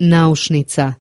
naušnica.